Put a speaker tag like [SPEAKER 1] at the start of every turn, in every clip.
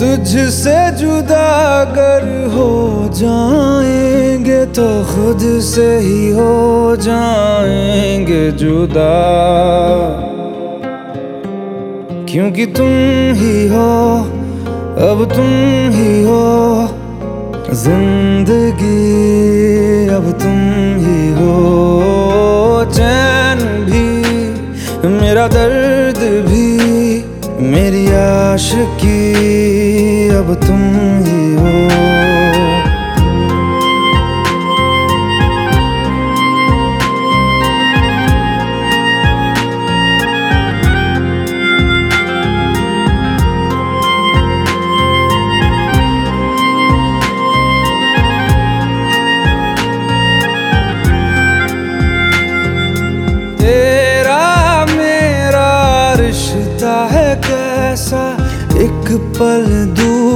[SPEAKER 1] तुझसे जुदा अगर हो जाएँगे तो खुद से ही हो जाएँगे जुदा। क्योंकि तुम ही हो, अब तुम ही हो, ज़िंदगी अब तुम ही हो। तुम ही हो। रिश्ता है कैसा? एक पल दूर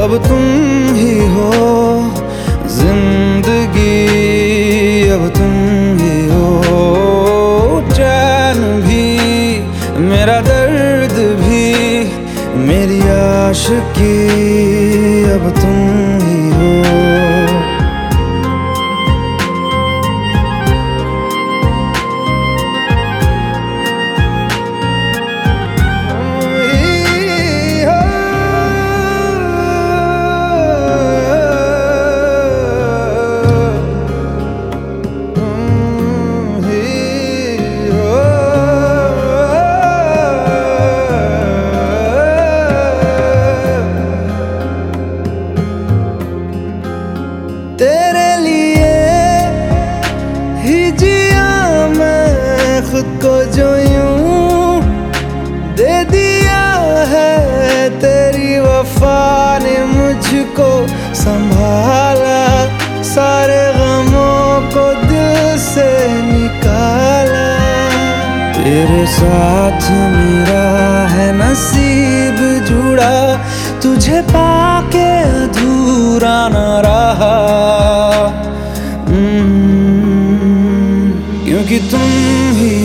[SPEAKER 1] अब तुम ही हो। को जो यूँ दे दिया है तेरी वफा ने मुझको संभाला। सारे गमों को दिल से निकाला। तेरे साथ मेरा है नसीब जुड़ा। तुझे पाके अधूरा न रहा। हम्म, क्योंकि तुम ही